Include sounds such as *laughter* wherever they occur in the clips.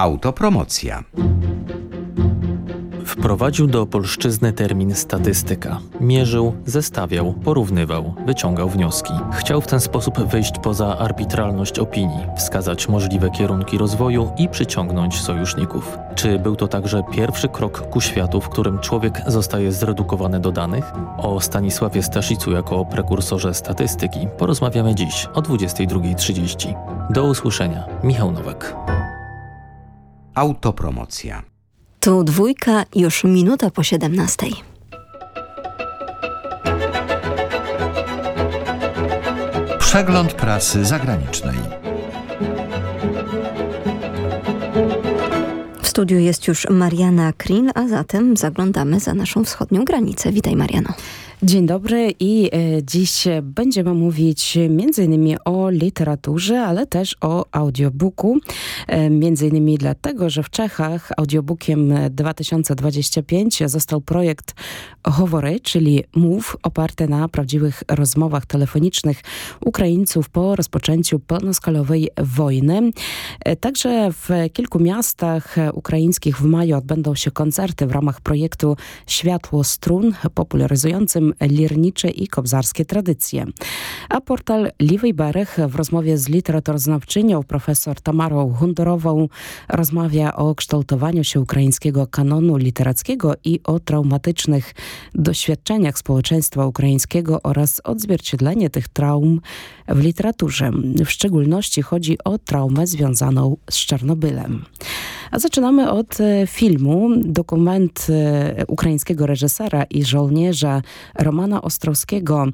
Autopromocja. Wprowadził do polszczyzny termin statystyka. Mierzył, zestawiał, porównywał, wyciągał wnioski. Chciał w ten sposób wyjść poza arbitralność opinii, wskazać możliwe kierunki rozwoju i przyciągnąć sojuszników. Czy był to także pierwszy krok ku światu, w którym człowiek zostaje zredukowany do danych? O Stanisławie Staszicu jako prekursorze statystyki porozmawiamy dziś o 22.30. Do usłyszenia. Michał Nowak. Autopromocja. Tu dwójka, już minuta po 17. Przegląd prasy zagranicznej. W studiu jest już Mariana Krin, a zatem zaglądamy za naszą wschodnią granicę. Witaj Mariano. Dzień dobry i e, dziś będziemy mówić m.in. o literaturze, ale też o audiobooku. E, między innymi dlatego, że w Czechach audiobookiem 2025 został projekt Hovory, czyli mów oparty na prawdziwych rozmowach telefonicznych Ukraińców po rozpoczęciu pełnoskalowej wojny. E, także w kilku miastach ukraińskich w maju odbędą się koncerty w ramach projektu Światło Strun, popularyzującym lirnicze i kobzarskie tradycje. A portal Liwy Berech w rozmowie z literaturoznawczynią profesor Tamarą Hundorową rozmawia o kształtowaniu się ukraińskiego kanonu literackiego i o traumatycznych doświadczeniach społeczeństwa ukraińskiego oraz odzwierciedlenie tych traum w literaturze. W szczególności chodzi o traumę związaną z Czarnobylem. A zaczynamy od e, filmu. Dokument e, ukraińskiego reżysera i żołnierza Romana Ostrowskiego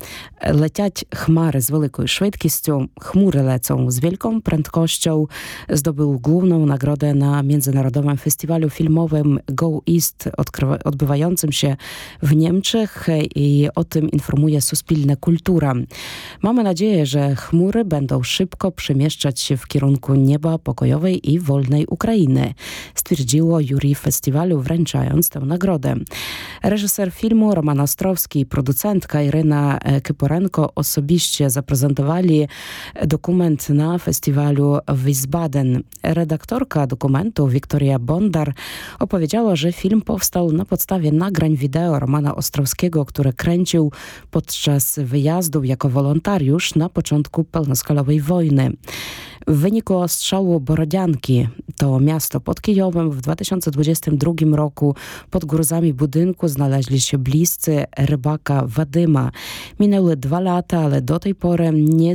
Leciać chmary z wielką szybkością, chmury lecą z wielką prędkością. Zdobył główną nagrodę na Międzynarodowym Festiwalu Filmowym Go East odbywającym się w Niemczech i o tym informuje Suspilne Kultura. Mamy nadzieję, że chmury będą szybko przemieszczać się w kierunku nieba pokojowej i wolnej Ukrainy stwierdziło jury festiwalu wręczając tę nagrodę. Reżyser filmu Roman Ostrowski i producentka Iryna Kyporenko osobiście zaprezentowali dokument na festiwalu w Wiesbaden. Redaktorka dokumentu Wiktoria Bondar opowiedziała, że film powstał na podstawie nagrań wideo Romana Ostrowskiego, które kręcił podczas wyjazdów jako wolontariusz na początku pełnoskalowej wojny. W wyniku ostrzału Borodzianki, to miasto pod Kijowem, w 2022 roku pod gruzami budynku znaleźli się bliscy rybaka Wadyma. Minęły dwa lata, ale do tej pory nie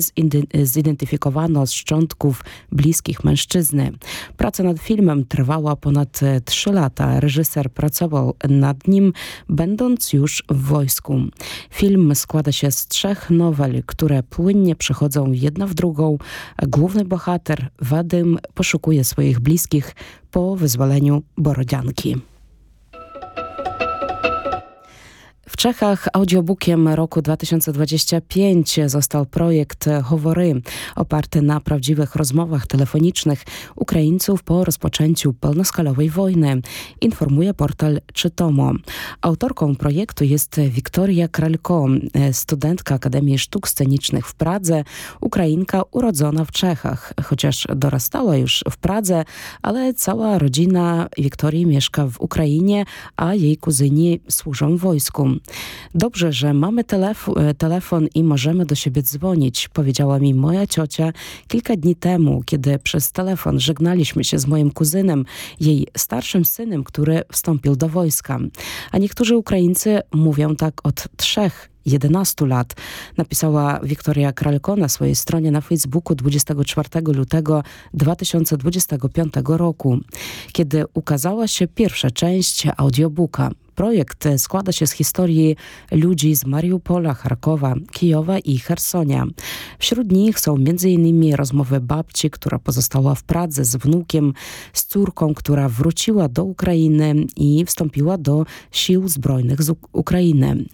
zidentyfikowano szczątków bliskich mężczyzny. Praca nad filmem trwała ponad trzy lata. Reżyser pracował nad nim, będąc już w wojsku. Film składa się z trzech nowel, które płynnie przechodzą jedna w drugą. Główny bohater bohater Wadym poszukuje swoich bliskich po wyzwoleniu Borodzianki. Czechach audiobookiem roku 2025 został projekt Hovory, oparty na prawdziwych rozmowach telefonicznych Ukraińców po rozpoczęciu pełnoskalowej wojny, informuje portal Czytomo. Autorką projektu jest Wiktoria Kralko, studentka Akademii Sztuk Scenicznych w Pradze, Ukrainka urodzona w Czechach, chociaż dorastała już w Pradze, ale cała rodzina Wiktorii mieszka w Ukrainie, a jej kuzyni służą wojsku. Dobrze, że mamy telefon, e, telefon i możemy do siebie dzwonić, powiedziała mi moja ciocia kilka dni temu, kiedy przez telefon żegnaliśmy się z moim kuzynem, jej starszym synem, który wstąpił do wojska. A niektórzy Ukraińcy mówią tak od trzech 11 lat, napisała Wiktoria Kralko na swojej stronie na Facebooku 24 lutego 2025 roku, kiedy ukazała się pierwsza część audiobooka. Projekt składa się z historii ludzi z Mariupola, Charkowa, Kijowa i Hersonia. Wśród nich są m.in. rozmowy babci, która pozostała w Pradze z wnukiem, z córką, która wróciła do Ukrainy i wstąpiła do sił zbrojnych z Ukrainy.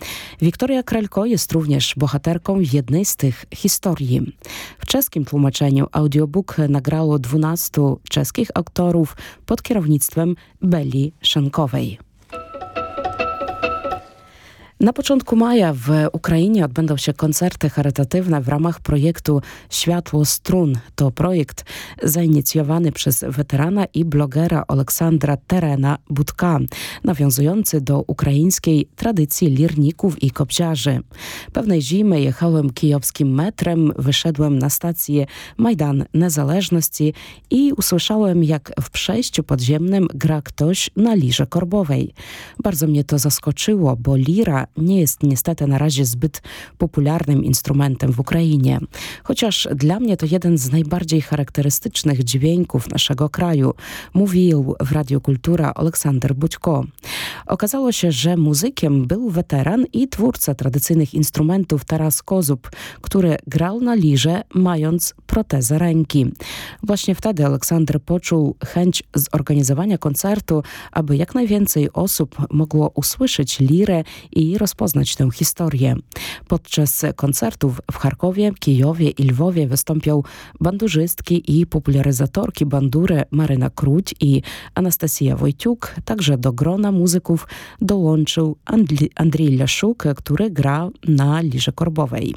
Wiktoria Krelko jest również bohaterką jednej z tych historii. W czeskim tłumaczeniu audiobook nagrało 12 czeskich aktorów pod kierownictwem Beli Szenkowej. Na początku maja w Ukrainie odbędą się koncerty charytatywne w ramach projektu Światło Strun. To projekt zainicjowany przez weterana i blogera Aleksandra Terena Budka, nawiązujący do ukraińskiej tradycji lirników i kopciarzy. Pewnej zimy jechałem kijowskim metrem, wyszedłem na stację Majdan Niezależności i usłyszałem, jak w przejściu podziemnym gra ktoś na lirze korbowej. Bardzo mnie to zaskoczyło, bo lira nie jest niestety na razie zbyt popularnym instrumentem w Ukrainie. Chociaż dla mnie to jeden z najbardziej charakterystycznych dźwięków naszego kraju, mówił w Radiu Kultura Aleksander Budźko. Okazało się, że muzykiem był weteran i twórca tradycyjnych instrumentów Taras Kozub, który grał na lirze mając protezę ręki. Właśnie wtedy Aleksander poczuł chęć zorganizowania koncertu, aby jak najwięcej osób mogło usłyszeć lirę i rozpoznać tę historię. Podczas koncertów w Charkowie, Kijowie i Lwowie wystąpią bandurzystki i popularyzatorki bandury Maryna Kruć i Anastasia Wojciuk. Także do grona muzyków dołączył Andli Andrzej Laszuk, który gra na lirze korbowej.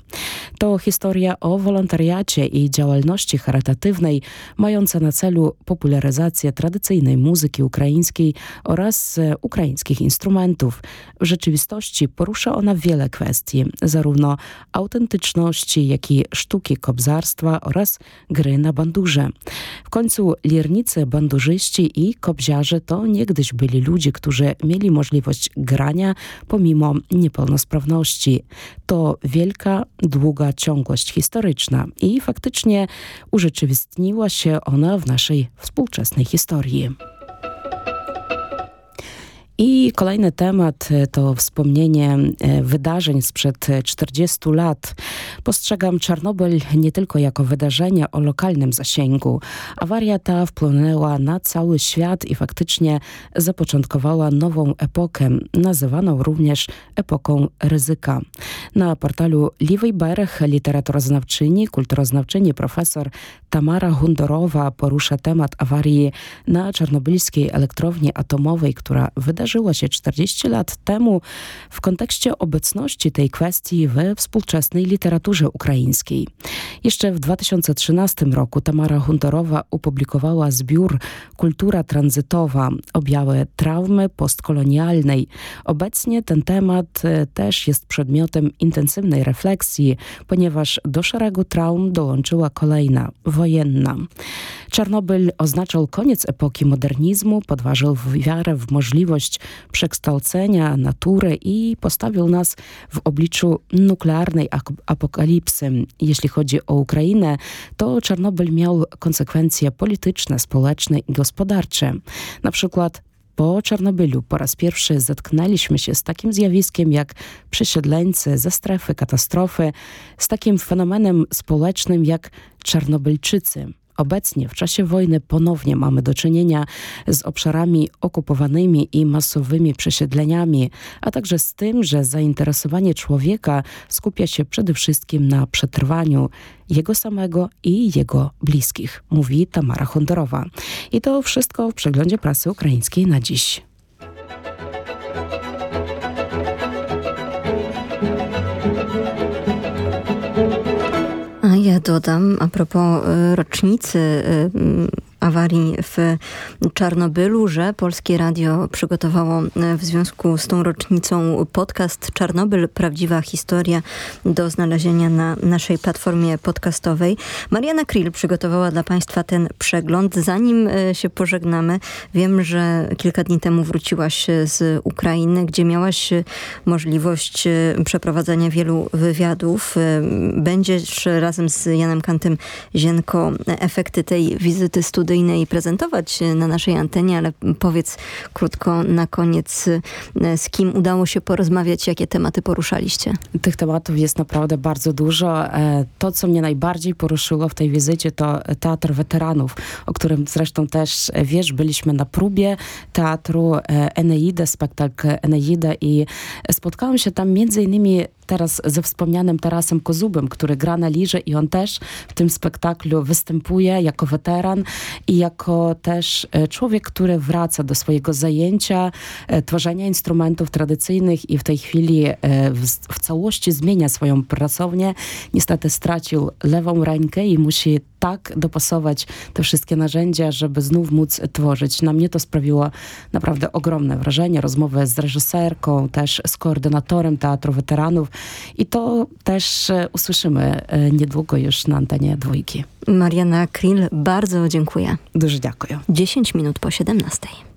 To historia o wolontariacie i działalności charytatywnej mająca na celu popularyzację tradycyjnej muzyki ukraińskiej oraz ukraińskich instrumentów. W rzeczywistości porusza ona wiele kwestii, zarówno autentyczności, jak i sztuki kobzarstwa oraz gry na bandurze. W końcu lirnicy, bandurzyści i kobziarze to niegdyś byli ludzie, którzy mieli możliwość grania pomimo niepełnosprawności. To wielka, długa ciągłość historyczna i faktycznie urzeczywistniła się ona w naszej współczesnej historii. I kolejny temat to wspomnienie e, wydarzeń sprzed 40 lat. Postrzegam Czarnobyl nie tylko jako wydarzenie o lokalnym zasięgu. Awaria ta wpłynęła na cały świat i faktycznie zapoczątkowała nową epokę, nazywaną również epoką ryzyka. Na portalu Liwy Berg literaturoznawczyni, kulturoznawczyni profesor Tamara Hundorowa porusza temat awarii na czarnobylskiej elektrowni atomowej, która wydarzyła wydarzyło się 40 lat temu w kontekście obecności tej kwestii we współczesnej literaturze ukraińskiej. Jeszcze w 2013 roku Tamara Huntorowa opublikowała zbiór Kultura tranzytowa, objawy traumy postkolonialnej. Obecnie ten temat e, też jest przedmiotem intensywnej refleksji, ponieważ do szeregu traum dołączyła kolejna, wojenna. Czarnobyl oznaczał koniec epoki modernizmu, podważył wiarę w możliwość przekształcenia natury i postawił nas w obliczu nuklearnej apokalipsy. Jeśli chodzi o Ukrainę, to Czarnobyl miał konsekwencje polityczne, społeczne i gospodarcze. Na przykład po Czarnobylu po raz pierwszy zetknęliśmy się z takim zjawiskiem jak przesiedleńcy ze strefy katastrofy, z takim fenomenem społecznym jak Czarnobylczycy. Obecnie w czasie wojny ponownie mamy do czynienia z obszarami okupowanymi i masowymi przesiedleniami, a także z tym, że zainteresowanie człowieka skupia się przede wszystkim na przetrwaniu jego samego i jego bliskich, mówi Tamara Hondorowa. I to wszystko w przeglądzie prasy ukraińskiej na dziś. Dodam a propos y, rocznicy y, awarii w Czarnobylu, że Polskie Radio przygotowało e, w związku z tą rocznicą podcast Czarnobyl Prawdziwa Historia do znalezienia na naszej platformie podcastowej. Mariana Krill przygotowała dla Państwa ten przegląd. Zanim e, się pożegnamy, wiem, że kilka dni temu wróciłaś z Ukrainy, gdzie miałaś możliwość e, przeprowadzania wielu wywiadów. Będziesz razem z Janem Kantem Zienko efekty tej wizyty studyjnej studyjnej prezentować na naszej antenie, ale powiedz krótko na koniec, z kim udało się porozmawiać, jakie tematy poruszaliście? Tych tematów jest naprawdę bardzo dużo. E, to, co mnie najbardziej poruszyło w tej wizycie, to Teatr Weteranów, o którym zresztą też wiesz, byliśmy na próbie teatru e, Eneida, spektakl Eneida i spotkałam się tam między innymi teraz ze wspomnianym Tarasem Kozubem, który gra na lirze i on też w tym spektaklu występuje jako weteran i jako też e, człowiek, który wraca do swojego zajęcia, e, tworzenia instrumentów tradycyjnych i w tej chwili e, w, w całości zmienia swoją pracownię. Niestety stracił lewą rękę i musi tak dopasować te wszystkie narzędzia, żeby znów móc tworzyć. Na mnie to sprawiło naprawdę ogromne wrażenie. Rozmowę z reżyserką, też z koordynatorem Teatru Weteranów i to też e, usłyszymy e, niedługo już na antenie dwójki. Mariana Krill, bardzo dziękuję. Dużo dziękuję. 10 minut po 17.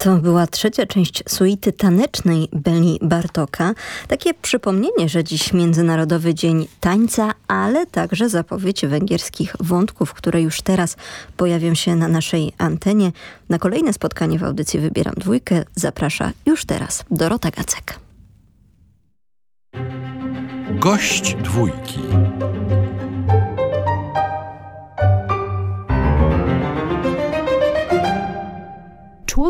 To była trzecia część suity tanecznej Beli Bartoka. Takie przypomnienie, że dziś Międzynarodowy Dzień Tańca, ale także zapowiedź węgierskich wątków, które już teraz pojawią się na naszej antenie. Na kolejne spotkanie w audycji Wybieram Dwójkę zaprasza już teraz Dorota Gacek. Gość dwójki.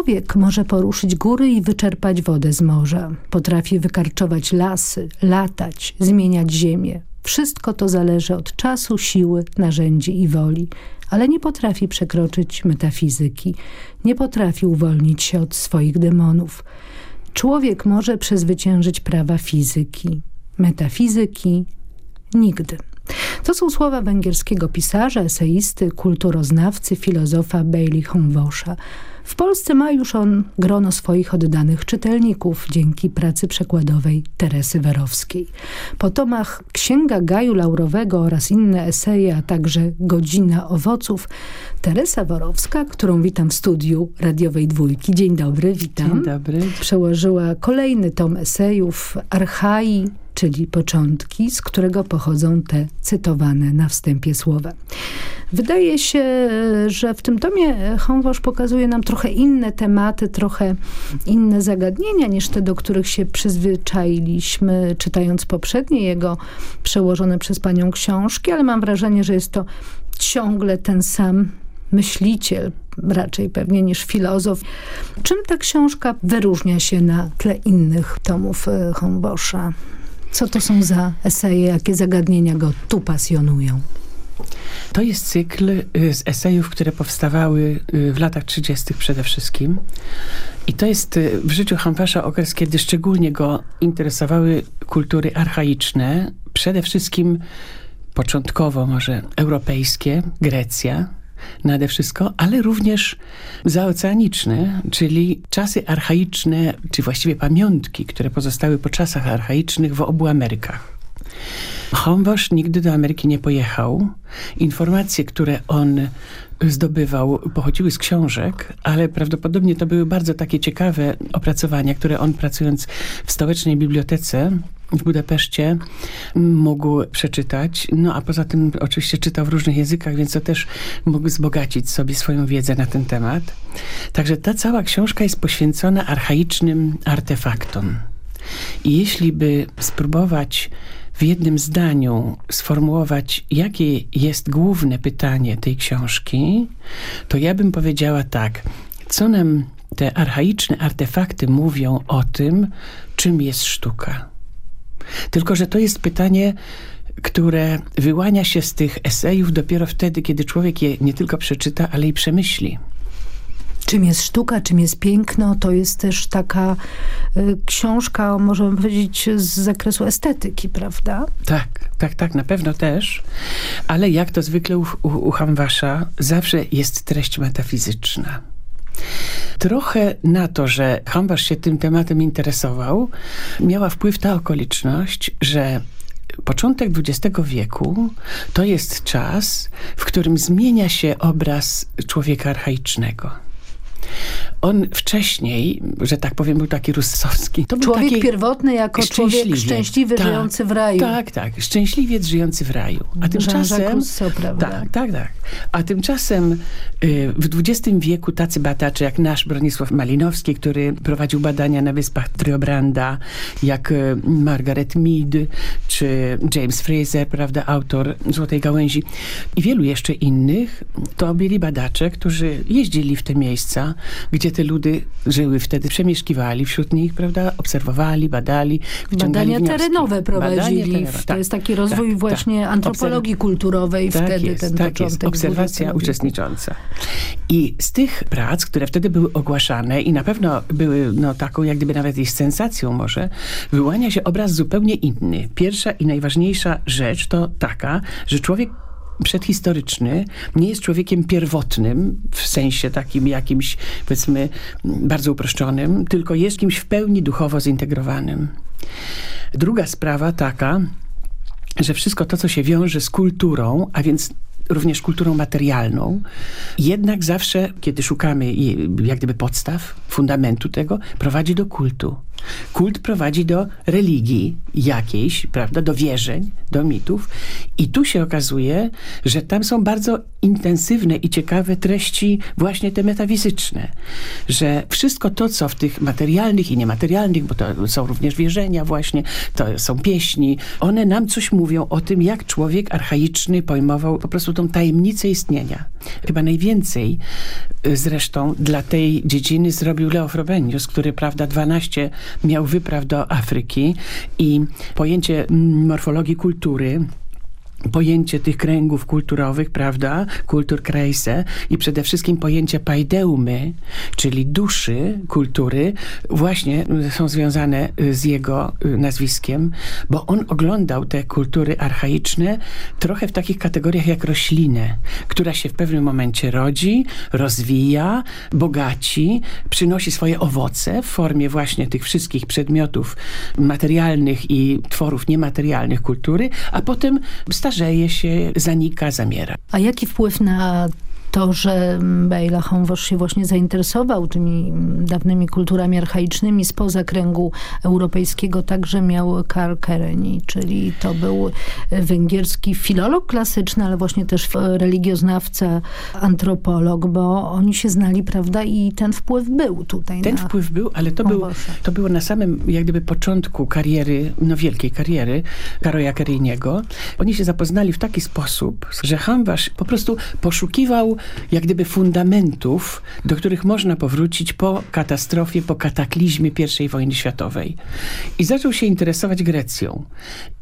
Człowiek może poruszyć góry i wyczerpać wodę z morza. Potrafi wykarczować lasy, latać, zmieniać ziemię. Wszystko to zależy od czasu, siły, narzędzi i woli, ale nie potrafi przekroczyć metafizyki, nie potrafi uwolnić się od swoich demonów. Człowiek może przezwyciężyć prawa fizyki, metafizyki nigdy. To są słowa węgierskiego pisarza, eseisty, kulturoznawcy, filozofa Bailey Honwosza. W Polsce ma już on grono swoich oddanych czytelników dzięki pracy przekładowej Teresy Werowskiej. Po tomach Księga Gaju Laurowego oraz inne eseje, a także Godzina Owoców, Teresa Worowska, którą witam w studiu radiowej dwójki. Dzień dobry, witam. Dzień dobry. Przełożyła kolejny tom esejów Archai, czyli początki, z którego pochodzą te cytowane na wstępie słowa. Wydaje się, że w tym tomie Honwosz pokazuje nam trochę inne tematy, trochę inne zagadnienia niż te, do których się przyzwyczailiśmy, czytając poprzednie jego przełożone przez panią książki, ale mam wrażenie, że jest to ciągle ten sam myśliciel, raczej pewnie niż filozof. Czym ta książka wyróżnia się na tle innych tomów e, Hombosza? Co to są za eseje, jakie zagadnienia go tu pasjonują? To jest cykl y, z esejów, które powstawały y, w latach 30. przede wszystkim. I to jest y, w życiu Hampasza okres, kiedy szczególnie go interesowały kultury archaiczne, przede wszystkim początkowo może europejskie, Grecja, nade wszystko, ale również zaoceaniczne, czyli czasy archaiczne, czy właściwie pamiątki, które pozostały po czasach archaicznych w obu Amerykach. Homwosz nigdy do Ameryki nie pojechał. Informacje, które on zdobywał, pochodziły z książek, ale prawdopodobnie to były bardzo takie ciekawe opracowania, które on pracując w stołecznej bibliotece w Budapeszcie mógł przeczytać. No a poza tym oczywiście czytał w różnych językach, więc to też mógł wzbogacić sobie swoją wiedzę na ten temat. Także ta cała książka jest poświęcona archaicznym artefaktom. I jeśli by spróbować w jednym zdaniu sformułować, jakie jest główne pytanie tej książki, to ja bym powiedziała tak. Co nam te archaiczne artefakty mówią o tym, czym jest sztuka? Tylko, że to jest pytanie, które wyłania się z tych esejów dopiero wtedy, kiedy człowiek je nie tylko przeczyta, ale i przemyśli. Czym jest sztuka, czym jest piękno, to jest też taka y, książka, możemy powiedzieć, z zakresu estetyki, prawda? Tak, tak, tak, na pewno też. Ale jak to zwykle u, u, u Hamwasza, zawsze jest treść metafizyczna. Trochę na to, że Hambasz się tym tematem interesował, miała wpływ ta okoliczność, że początek XX wieku to jest czas, w którym zmienia się obraz człowieka archaicznego. On wcześniej, że tak powiem, był taki rusowski. To człowiek taki pierwotny jako człowiek szczęśliwy, tak, żyjący w raju. Tak, tak. Szczęśliwiec żyjący w raju. A tymczasem... Rousseau, prawda? Tak, tak, tak. A tymczasem y, w XX wieku tacy badacze jak nasz Bronisław Malinowski, który prowadził badania na wyspach Triobranda, jak y, Margaret Mead, czy James Fraser, prawda, autor Złotej Gałęzi i wielu jeszcze innych, to byli badacze, którzy jeździli w te miejsca, gdzie te ludy żyły wtedy, przemieszkiwali wśród nich, prawda, obserwowali, badali, Badania wnioski. terenowe prowadzili. Terenowe, to tak, jest taki rozwój tak, właśnie tak. antropologii Obserw- kulturowej tak wtedy, jest, ten tak początek. jest. Obserwacja uczestnicząca. I z tych prac, które wtedy były ogłaszane i na pewno były no, taką jak gdyby nawet i sensacją może, wyłania się obraz zupełnie inny. Pierwsza i najważniejsza rzecz to taka, że człowiek przedhistoryczny nie jest człowiekiem pierwotnym, w sensie takim jakimś, powiedzmy, bardzo uproszczonym, tylko jest kimś w pełni duchowo zintegrowanym. Druga sprawa taka, że wszystko to, co się wiąże z kulturą, a więc również kulturą materialną, jednak zawsze, kiedy szukamy jak gdyby podstaw, fundamentu tego, prowadzi do kultu. Kult prowadzi do religii jakiejś, prawda, do wierzeń, do mitów. I tu się okazuje, że tam są bardzo intensywne i ciekawe treści właśnie te metafizyczne. Że wszystko to, co w tych materialnych i niematerialnych, bo to są również wierzenia właśnie, to są pieśni, one nam coś mówią o tym, jak człowiek archaiczny pojmował po prostu tą tajemnicę istnienia. Chyba najwięcej y, zresztą dla tej dziedziny zrobił Leo Frobenius, który, prawda, 12 miał wypraw do Afryki i pojęcie mm, morfologii kultury pojęcie tych kręgów kulturowych, prawda, kulturkreise i przede wszystkim pojęcie paideumy, czyli duszy kultury, właśnie są związane z jego y, nazwiskiem, bo on oglądał te kultury archaiczne trochę w takich kategoriach jak roślinę, która się w pewnym momencie rodzi, rozwija, bogaci, przynosi swoje owoce w formie właśnie tych wszystkich przedmiotów materialnych i tworów niematerialnych kultury, a potem starzeje się, zanika, zamiera. A jaki wpływ na to, że Bejla Honwosz się właśnie zainteresował tymi dawnymi kulturami archaicznymi spoza kręgu europejskiego, także miał Karl Kereni, czyli to był węgierski filolog klasyczny, ale właśnie też religioznawca, antropolog, bo oni się znali, prawda, i ten wpływ był tutaj. Ten wpływ był, ale to, był, to było na samym jak gdyby początku kariery, no wielkiej kariery Karoja Kereniego. Oni się zapoznali w taki sposób, że Hamwasz po prostu poszukiwał jak gdyby fundamentów, do których można powrócić po katastrofie, po kataklizmie I wojny światowej. I zaczął się interesować Grecją.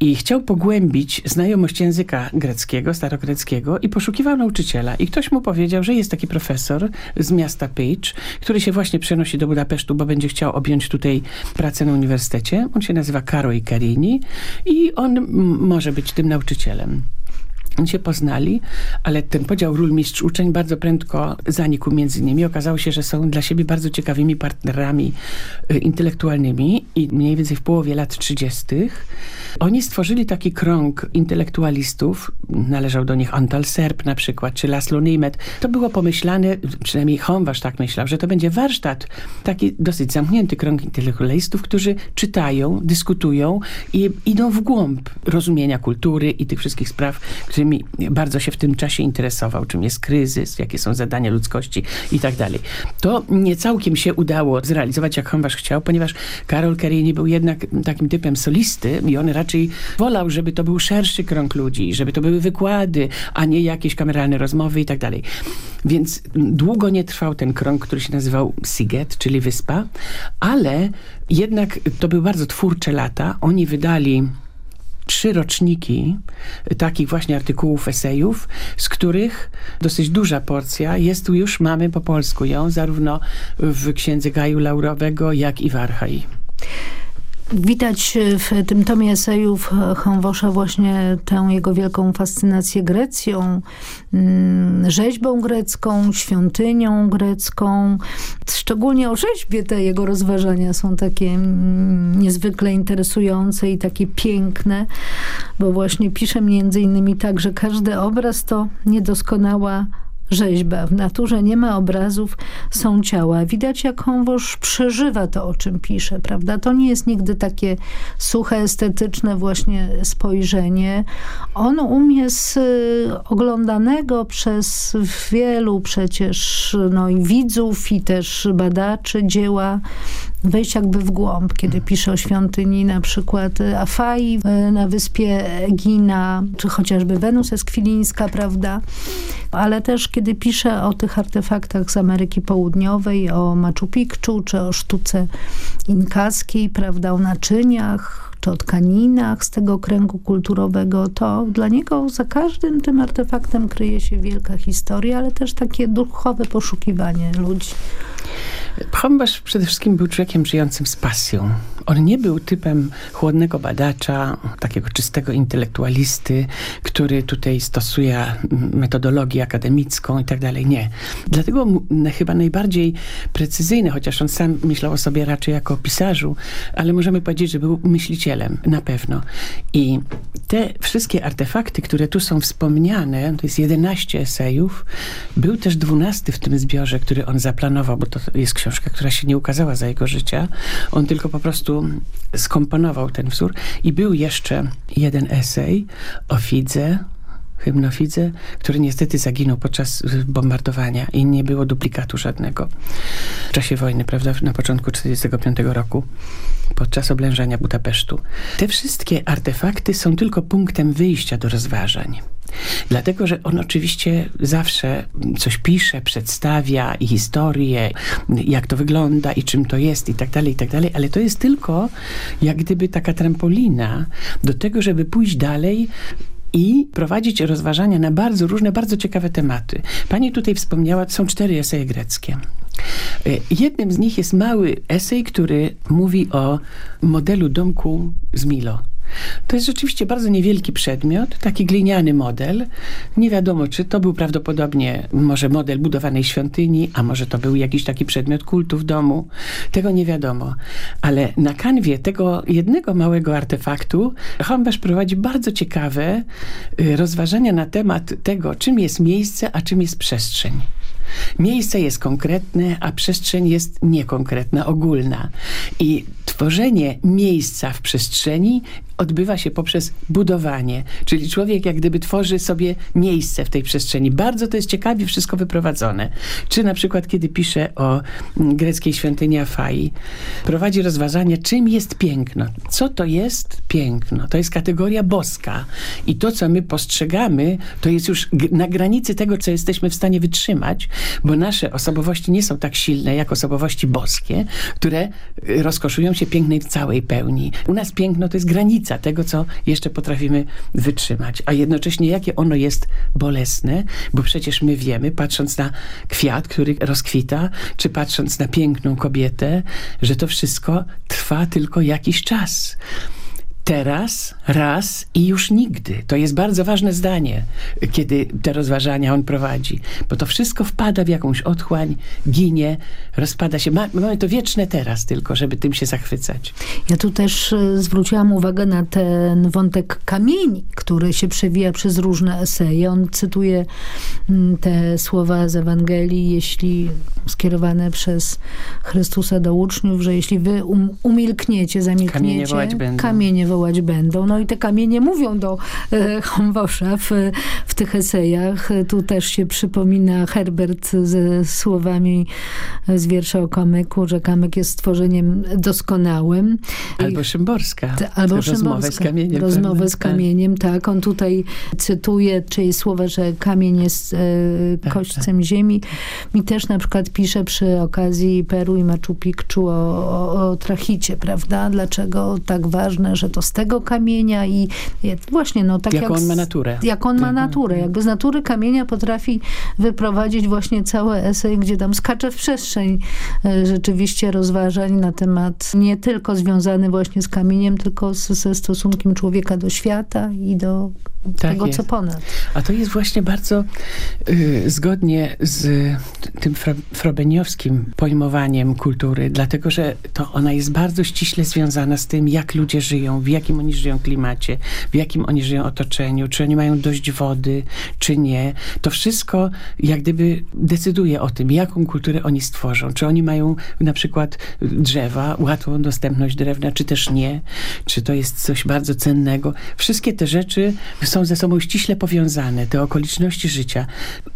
I chciał pogłębić znajomość języka greckiego, starogreckiego i poszukiwał nauczyciela. I ktoś mu powiedział, że jest taki profesor z miasta Page, który się właśnie przenosi do Budapesztu, bo będzie chciał objąć tutaj pracę na uniwersytecie. On się nazywa Karol Carini i on może być tym nauczycielem. Się poznali, ale ten podział ról mistrz-uczeń bardzo prędko zanikł między nimi. Okazało się, że są dla siebie bardzo ciekawymi partnerami y, intelektualnymi i mniej więcej w połowie lat 30. oni stworzyli taki krąg intelektualistów, należał do nich Antal Serb na przykład, czy Laszlo Nimet. To było pomyślane, przynajmniej Homwasz tak myślał, że to będzie warsztat, taki dosyć zamknięty krąg intelektualistów, którzy czytają, dyskutują i idą w głąb rozumienia kultury i tych wszystkich spraw, którymi którymi bardzo się w tym czasie interesował, czym jest kryzys, jakie są zadania ludzkości i tak dalej. To nie całkiem się udało zrealizować, jak Homwasz chciał, ponieważ Karol nie był jednak takim typem solisty i on raczej wolał, żeby to był szerszy krąg ludzi, żeby to były wykłady, a nie jakieś kameralne rozmowy i tak dalej. Więc długo nie trwał ten krąg, który się nazywał Siget, czyli wyspa, ale jednak to były bardzo twórcze lata. Oni wydali trzy roczniki takich właśnie artykułów, esejów, z których dosyć duża porcja jest tu już, mamy po polsku ją, zarówno w księdze Gaju Laurowego, jak i w Archai. Widać w tym tomie esejów Honwosza właśnie tę jego wielką fascynację Grecją, mm, rzeźbą grecką, świątynią grecką. Szczególnie o rzeźbie te jego rozważania są takie mm, niezwykle interesujące i takie piękne, bo właśnie pisze między innymi tak, że każdy obraz to niedoskonała rzeźba. W naturze nie ma obrazów, są ciała. Widać, jak Honwosz przeżywa to, o czym pisze, prawda? To nie jest nigdy takie suche, estetyczne właśnie spojrzenie. On umie z y, oglądanego przez wielu przecież no, i widzów, i też badaczy dzieła wejść jakby w głąb, kiedy pisze o świątyni na przykład Afai y, na wyspie Gina, czy chociażby Wenus Eskwilińska, prawda? Ale też kiedy pisze o tych artefaktach z Ameryki Południowej, o Machu Picchu, czy o sztuce inkaskiej, prawda, o naczyniach, czy o tkaninach z tego kręgu kulturowego, to dla niego za każdym tym artefaktem kryje się wielka historia, ale też takie duchowe poszukiwanie ludzi. Chombasz przede wszystkim był człowiekiem żyjącym z pasją. On nie był typem chłodnego badacza, takiego czystego intelektualisty, który tutaj stosuje metodologię akademicką i tak dalej. Nie. Dlatego chyba najbardziej precyzyjny, chociaż on sam myślał o sobie raczej jako pisarzu, ale możemy powiedzieć, że był myślicielem, na pewno. I te wszystkie artefakty, które tu są wspomniane, to jest 11 esejów, był też 12 w tym zbiorze, który on zaplanował, bo to jest książka, która się nie ukazała za jego życia. On tylko po prostu skomponował ten wzór i był jeszcze jeden esej o Fidze, hymnofidze, który niestety zaginął podczas bombardowania i nie było duplikatu żadnego w czasie wojny, prawda, na początku 1945 roku, podczas oblężenia Budapesztu. Te wszystkie artefakty są tylko punktem wyjścia do rozważań. Dlatego, że on oczywiście zawsze coś pisze, przedstawia i historię, jak to wygląda i czym to jest i tak dalej, i tak dalej, ale to jest tylko jak gdyby taka trampolina do tego, żeby pójść dalej i prowadzić rozważania na bardzo różne, bardzo ciekawe tematy. Pani tutaj wspomniała, są cztery eseje greckie. E, jednym z nich jest mały esej, który mówi o modelu domku z Milo To jest rzeczywiście bardzo niewielki przedmiot, taki gliniany model. Nie wiadomo, czy to był prawdopodobnie może model budowanej świątyni, a może to był jakiś taki przedmiot kultu w domu. Tego nie wiadomo. Ale na kanwie tego jednego małego artefaktu Homberz prowadzi bardzo ciekawe y, rozważania na temat tego, czym jest miejsce, a czym jest przestrzeń. Miejsce jest konkretne, a przestrzeń jest niekonkretna, ogólna. I tworzenie miejsca w przestrzeni odbywa się poprzez budowanie. Czyli człowiek jak gdyby tworzy sobie miejsce w tej przestrzeni. Bardzo to jest ciekawie wszystko wyprowadzone. Czy na przykład kiedy pisze o greckiej świątyni Afai, prowadzi rozważanie, czym jest piękno. Co to jest piękno? To jest kategoria boska. I to, co my postrzegamy, to jest już na granicy tego, co jesteśmy w stanie wytrzymać, bo nasze osobowości nie są tak silne jak osobowości boskie, które y, rozkoszują się pięknej w całej pełni. U nas piękno to jest granica tego, co jeszcze potrafimy wytrzymać, a jednocześnie jakie ono jest bolesne, bo przecież my wiemy, patrząc na kwiat, który rozkwita, czy patrząc na piękną kobietę, że to wszystko trwa tylko jakiś czas teraz, raz i już nigdy. To jest bardzo ważne zdanie, kiedy te rozważania on prowadzi, bo to wszystko wpada w jakąś otchłań, ginie, rozpada się. mamy to wieczne teraz tylko, żeby tym się zachwycać. Ja tu też e, zwróciłam uwagę na ten wątek kamieni, który się przewija przez różne eseje. On cytuje mm, te słowa z Ewangelii, jeśli skierowane przez Chrystusa do uczniów, że jeśli wy um, umilkniecie, zamilkniecie, kamienie wołać będą. Kamienie wołać będą. No i te kamienie mówią do e, Homwosza w, w tych esejach. Tu też się przypomina Herbert ze słowami z wiersza o kamyku, że kamyk jest stworzeniem doskonałym. Albo Szymborska. albo Rozmowę z kamieniem. Rozmowę z tak. kamieniem, tak. On tutaj cytuje czyjeś słowa, że kamień jest e, tak, kośćcem tak. ziemi. Mi też na przykład pisze przy okazji Peru i Machu Picchu o, o, o trachicie, prawda? Dlaczego tak ważne, że to z tego kamienia i właśnie, no tak jak... Jak on ma naturę. Jak on ma mhm. naturę. Jakby z natury kamienia potrafi wyprowadzić właśnie cały esej, gdzie tam skacze w przestrzeń e, rzeczywiście rozważań na temat nie tylko związany właśnie z kamieniem, tylko z, ze stosunkiem człowieka do świata i do tak tego, jest. co ponad. A to jest właśnie bardzo y, zgodnie z tym fra, frobeniowskim pojmowaniem kultury, dlatego, że to ona jest bardzo ściśle związana z tym, jak ludzie żyją, w jakim oni żyją klimacie, w jakim oni żyją otoczeniu, czy oni mają dość wody, czy nie. To wszystko jak gdyby decyduje o tym, jaką kulturę oni stworzą. Czy oni mają na przykład drzewa, łatwą dostępność drewna, czy też nie. Czy to jest coś bardzo cennego. Wszystkie te rzeczy są ze sobą ściśle powiązane, te okoliczności życia.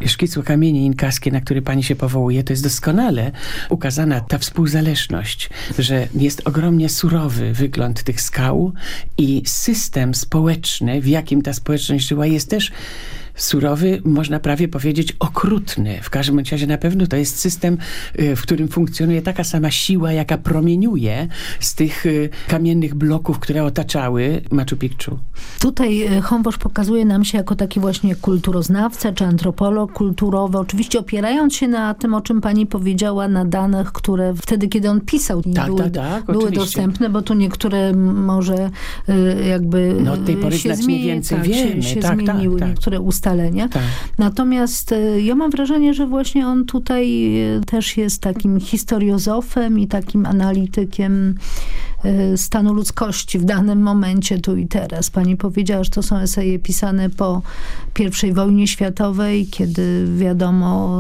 Szkicu kamienie inkaskie, na który pani się powołuje, to jest doskonale ukazana ta współzależność, że jest ogromnie surowy wygląd tych skał i system społeczny, w jakim ta społeczność żyła, jest też surowy, można prawie powiedzieć okrutny. W każdym razie na pewno to jest system, y, w którym funkcjonuje taka sama siła, jaka promieniuje z tych y, kamiennych bloków, które otaczały Machu Picchu. Tutaj y, Hombosz pokazuje nam się jako taki właśnie kulturoznawca, czy antropolog kulturowy, oczywiście opierając się na tym, o czym pani powiedziała, na danych, które wtedy, kiedy on pisał, tak, były, tak, tak, były dostępne, bo tu niektóre może jakby no, od tej pory się zmieni, więcej tak, wiemy. się, się tak, tak zmieniły, tak, niektóre ustalenia. Tak. Natomiast e, ja mam wrażenie, że właśnie on tutaj e, też jest takim historiozofem i takim analitykiem stanu ludzkości w danym momencie, tu i teraz. Pani powiedziała, że to są eseje pisane po I wojnie światowej, kiedy wiadomo,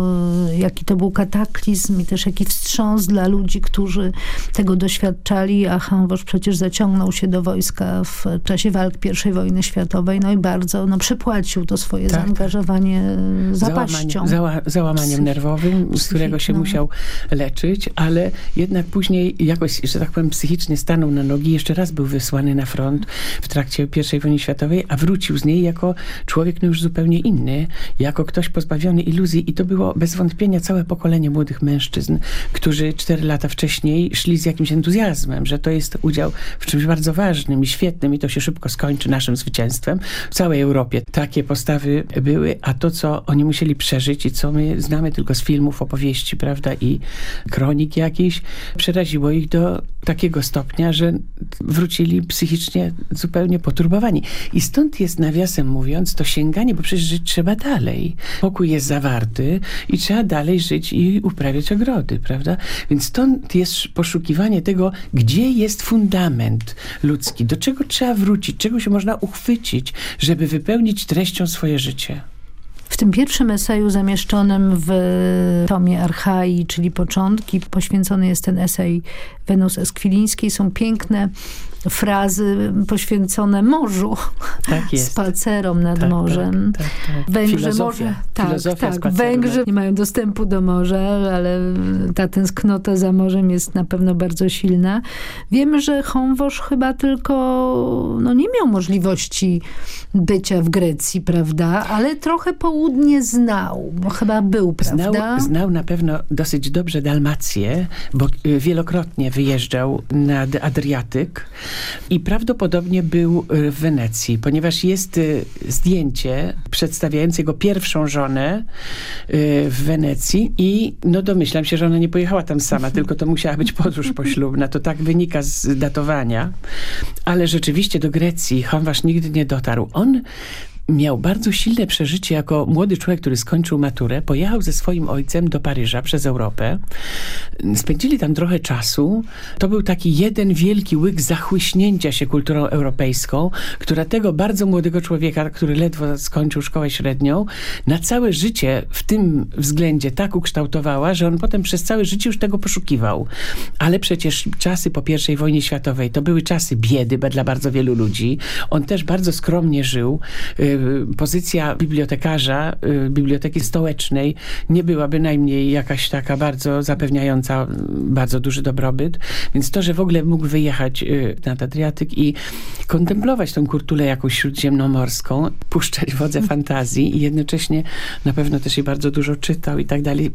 jaki to był kataklizm i też jaki wstrząs dla ludzi, którzy tego doświadczali, a Hanwosz przecież zaciągnął się do wojska w czasie walk I wojny światowej, no i bardzo no, przypłacił to swoje tak, zaangażowanie tak. zapaścią. Załama, załamaniem nerwowym, z którego się musiał leczyć, ale jednak później jakoś, że tak powiem, psychicznie stanął na nogi. Jeszcze raz był wysłany na front w trakcie I wojny światowej, a wrócił z niej jako człowiek no już zupełnie inny, jako ktoś pozbawiony iluzji i to było bez wątpienia całe pokolenie młodych mężczyzn, którzy cztery lata wcześniej szli z jakimś entuzjazmem, że to jest udział w czymś bardzo ważnym i świetnym i to się szybko skończy naszym zwycięstwem. W całej Europie takie postawy były, a to, co oni musieli przeżyć i co my znamy tylko z filmów, opowieści, prawda, i kronik jakichś, przeraziło ich do takiego stopnia, stopnia, że wrócili psychicznie zupełnie poturbowani. I stąd jest, nawiasem mówiąc, to sięganie, bo przecież żyć trzeba dalej. Pokój jest zawarty i trzeba dalej żyć i uprawiać ogrody, prawda? Więc stąd jest poszukiwanie tego, gdzie jest fundament ludzki, do czego trzeba wrócić, czego się można uchwycić, żeby wypełnić treścią swoje życie. W tym pierwszym eseju zamieszczonym w tomie Archai, czyli Początki, poświęcony jest ten esej Wenus Eskwilińskiej. Są piękne frazy poświęcone morzu, tak *laughs* spacerom nad tak, morzem. Tak, tak, tak. Węgrzy może, tak, tak, Węgrzy nie mają dostępu do morza, ale ta tęsknota za morzem jest na pewno bardzo silna. Wiemy, że Honwosz chyba tylko no, nie miał możliwości bycia w Grecji, prawda? Ale trochę południe znał, bo chyba był, prawda? Znał, znał na pewno dosyć dobrze Dalmację, bo y, wielokrotnie wyjeżdżał nad Adriatyk i prawdopodobnie był y, w Wenecji, ponieważ jest y, zdjęcie przedstawiające jego pierwszą żonę w Wenecji i no domyślam się, że ona nie pojechała tam sama, *laughs* tylko to musiała być podróż poślubna. To tak wynika z datowania. Ale rzeczywiście do Grecji Honwasz nigdy nie dotarł. On miał bardzo silne przeżycie jako młody człowiek, który skończył maturę. Pojechał ze swoim ojcem do Paryża przez Europę. Spędzili tam trochę czasu. To był taki jeden wielki łyk zachłyśnięcia się kulturą europejską, która tego bardzo młodego człowieka, który ledwo skończył szkołę średnią, na całe życie w tym względzie tak ukształtowała, że on potem przez całe życie już tego poszukiwał. Ale przecież czasy po I wojnie światowej to były czasy biedy dla bardzo wielu ludzi. On też bardzo skromnie żył y, pozycja bibliotekarza y, Biblioteki Stołecznej nie była bynajmniej jakaś taka bardzo zapewniająca bardzo duży dobrobyt. Więc to, że w ogóle mógł wyjechać y, nad Adriatyk i kontemplować tą kurtulę jakąś śródziemnomorską, puszczać wodze *laughs* fantazji i jednocześnie na pewno też jej bardzo dużo czytał i tak dalej.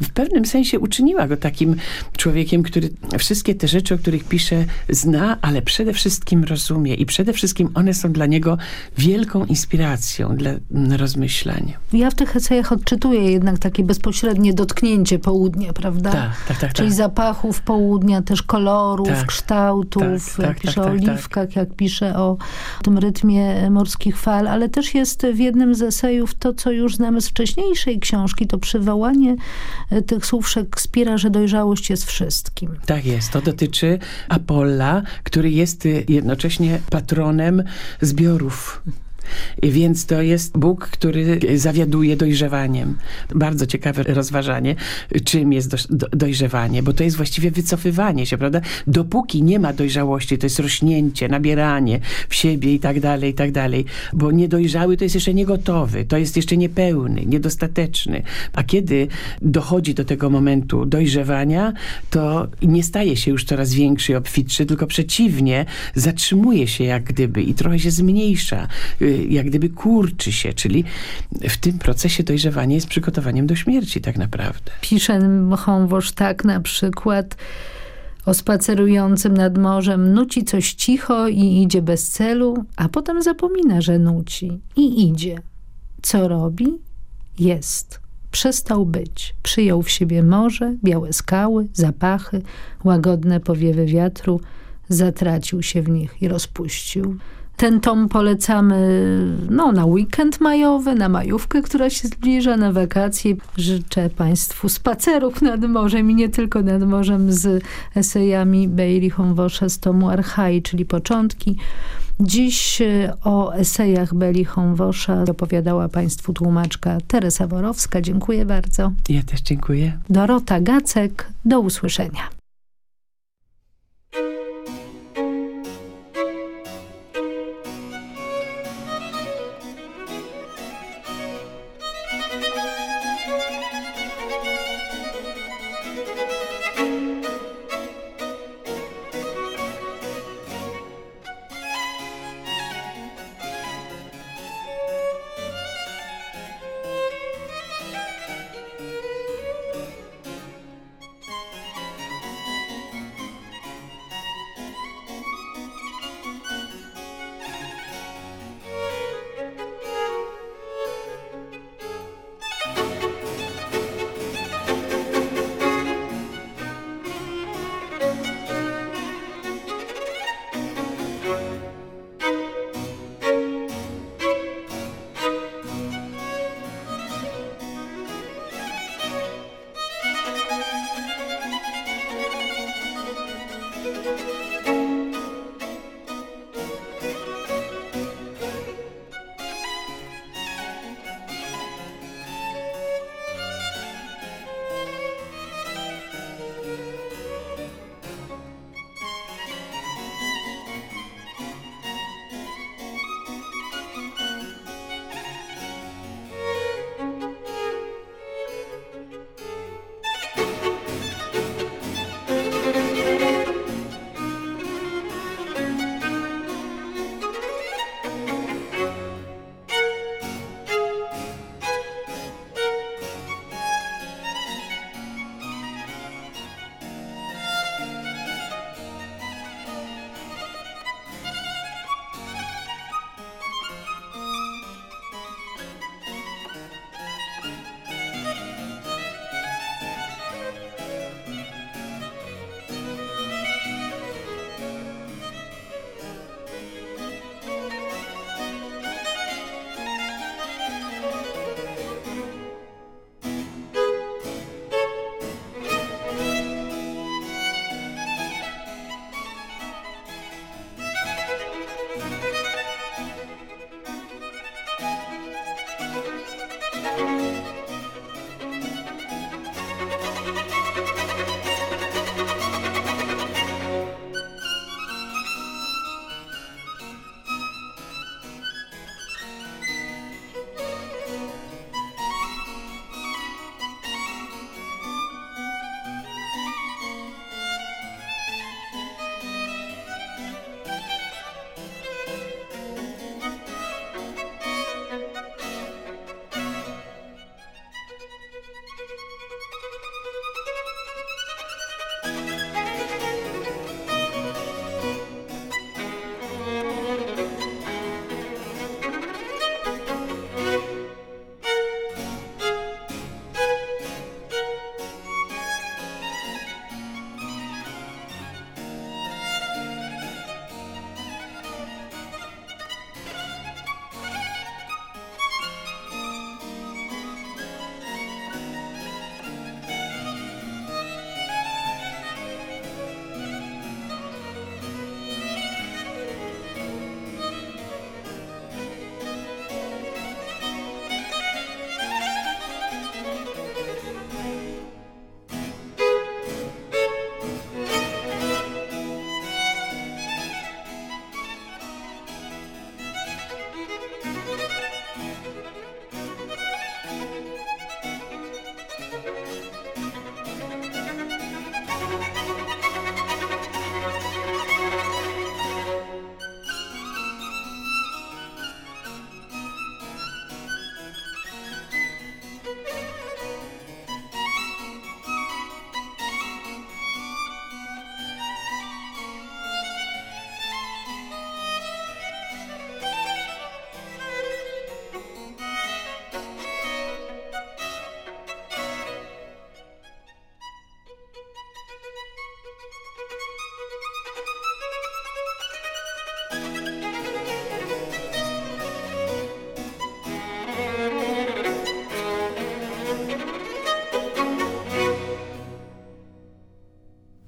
W pewnym sensie uczyniła go takim człowiekiem, który wszystkie te rzeczy, o których pisze, zna, ale przede wszystkim rozumie i przede wszystkim one są dla niego wielką inspiracją inspiracją dla rozmyślań. Ja w tych esejach odczytuję jednak takie bezpośrednie dotknięcie południa, prawda? Tak, tak, tak. Czyli tak. zapachów południa, też kolorów, tak, kształtów. Tak, jak tak, pisze tak, o tak, oliwkach, jak pisze o tym rytmie morskich fal, ale też jest w jednym z esejów to, co już znamy z wcześniejszej książki, to przywołanie e, tych słów Szekspira, że dojrzałość jest wszystkim. Tak jest. To dotyczy Apolla, który jest jednocześnie patronem zbiorów więc to jest Bóg, który zawiaduje dojrzewaniem. Bardzo ciekawe rozważanie, czym jest do, do, dojrzewanie, bo to jest właściwie wycofywanie się, prawda? Dopóki nie ma dojrzałości, to jest rośnięcie, nabieranie w siebie i tak dalej, i tak dalej. Bo niedojrzały to jest jeszcze niegotowy, to jest jeszcze niepełny, niedostateczny. A kiedy dochodzi do tego momentu dojrzewania, to nie staje się już coraz większy obfitszy, tylko przeciwnie, zatrzymuje się jak gdyby i trochę się zmniejsza y, jak gdyby kurczy się, czyli w tym procesie dojrzewania jest przygotowaniem do śmierci tak naprawdę. Pisze Mchąwosz tak na przykład o spacerującym nad morzem nuci coś cicho i idzie bez celu, a potem zapomina, że nuci i idzie. Co robi? Jest. Przestał być. Przyjął w siebie morze, białe skały, zapachy, łagodne powiewy wiatru, zatracił się w nich i rozpuścił. Ten tom polecamy no, na weekend majowy, na majówkę, która się zbliża, na wakacje. Życzę Państwu spacerów nad morzem i nie tylko nad morzem z esejami Bailey Honwosza z tomu Archai, czyli Początki. Dziś e, o esejach Beli Honwosza opowiadała Państwu tłumaczka Teresa Worowska. Dziękuję bardzo. Ja też dziękuję. Dorota Gacek. Do usłyszenia.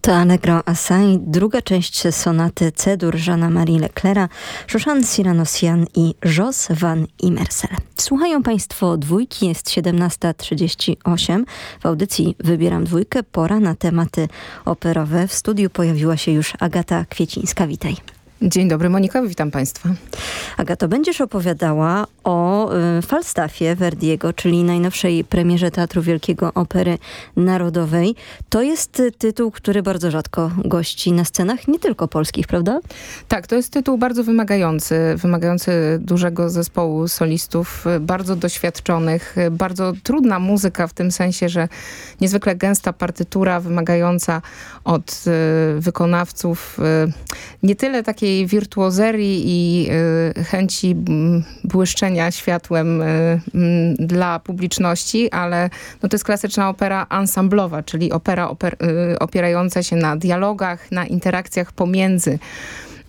To Allegro Assai, druga część sonaty Cedur Jeana Marie Leclerca, Szoshan Siranosian i Jos van Immersel. Słuchają Państwo dwójki, jest 17.38. W audycji Wybieram dwójkę, pora na tematy operowe. W studiu pojawiła się już Agata Kwiecińska. Witaj. Dzień dobry Monika, witam Państwa. Agato, będziesz opowiadała o y, Falstaffie Verdiego, czyli najnowszej premierze Teatru Wielkiego Opery Narodowej. To jest y, tytuł, który bardzo rzadko gości na scenach, nie tylko polskich, prawda? Tak, to jest tytuł bardzo wymagający, wymagający dużego zespołu solistów, y, bardzo doświadczonych, bardzo trudna muzyka w tym sensie, że niezwykle gęsta partytura, wymagająca od y, wykonawców y, nie tyle takiej takiej wirtuozerii i y, chęci błyszczenia światłem y, dla publiczności, ale no to jest klasyczna opera ensemblowa, czyli opera oper y, opierająca się na dialogach, na interakcjach pomiędzy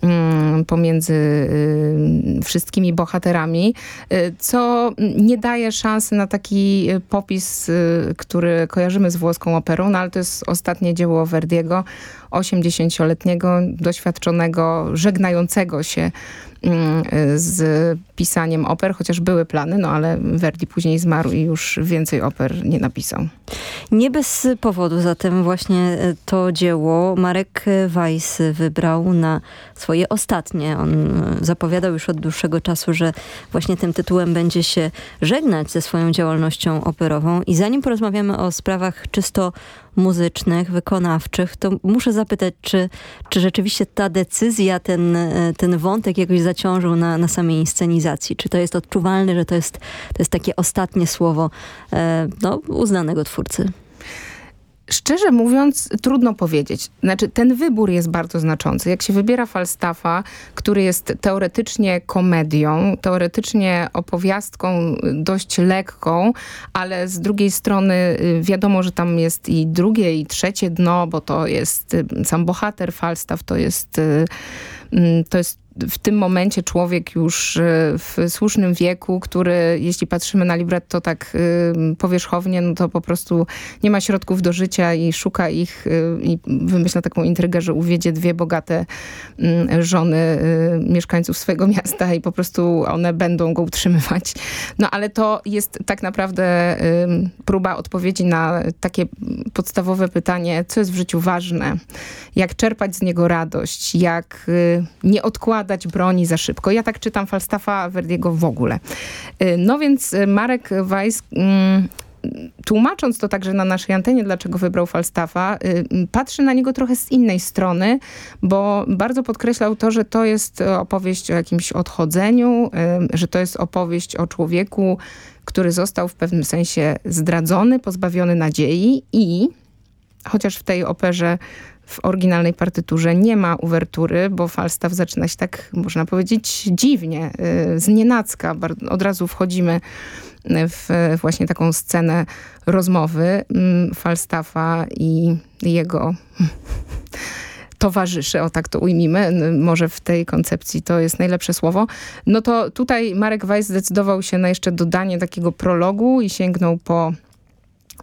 Mm, pomiędzy y, wszystkimi bohaterami, co nie daje szansy na taki popis, który kojarzymy z włoską operą, no ale to jest ostatnie dzieło Verdiego, 80-letniego, doświadczonego, żegnającego się Mm, z pisaniem oper, chociaż były plany, no ale Verdi później zmarł i już więcej oper nie napisał. Nie bez powodu zatem właśnie e, to dzieło Marek Weiss wybrał na swoje ostatnie. On e, zapowiadał już od dłuższego czasu, że właśnie tym tytułem będzie się żegnać ze swoją działalnością operową. I zanim porozmawiamy o sprawach czysto muzycznych, wykonawczych, to muszę zapytać, czy, czy rzeczywiście ta decyzja, ten, e, ten wątek jakoś zaciążył na, na samej inscenizacji? Czy to jest odczuwalne, że to jest, to jest takie ostatnie słowo e, no, uznanego twórcy? Szczerze mówiąc, trudno powiedzieć. Znaczy, ten wybór jest bardzo znaczący. Jak się wybiera Falstaffa, który jest teoretycznie komedią, teoretycznie opowiastką dość lekką, ale z drugiej strony y, wiadomo, że tam jest i drugie, i trzecie dno, bo to jest y, sam bohater Falstaff, to jest, y, to jest w tym momencie człowiek już e, w słusznym wieku, który jeśli patrzymy na libretto tak y, powierzchownie, no to po prostu nie ma środków do życia i szuka ich y, i wymyśla taką intrygę, że uwiedzie dwie bogate y, żony mieszkańców swojego *laughs* miasta i po prostu one będą go utrzymywać. No ale to jest tak naprawdę próba odpowiedzi na takie podstawowe pytanie, co jest w życiu ważne, jak czerpać z niego radość, jak nie odkładać broni za szybko. Ja tak czytam Falstaffa Verdiego w ogóle. Y, no więc y, Marek Weiss mm, tłumacząc to także na naszej antenie, dlaczego wybrał Falstaffa, y, patrzy na niego trochę z innej strony, bo bardzo podkreślał to, że to jest opowieść o jakimś odchodzeniu, że to jest opowieść o człowieku, który został w pewnym sensie zdradzony, pozbawiony nadziei i chociaż w tej operze w oryginalnej partyturze nie ma uwertury, bo Falstaff zaczyna się tak, można powiedzieć, dziwnie, y, z nienacka. Od razu wchodzimy w właśnie taką scenę rozmowy mm, Falstaffa i jego *laughs* towarzyszy, o tak to ujmijmy, może w tej koncepcji to jest najlepsze słowo, no to tutaj Marek Weiss zdecydował się na jeszcze dodanie takiego prologu i sięgnął po